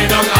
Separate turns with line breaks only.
Meinung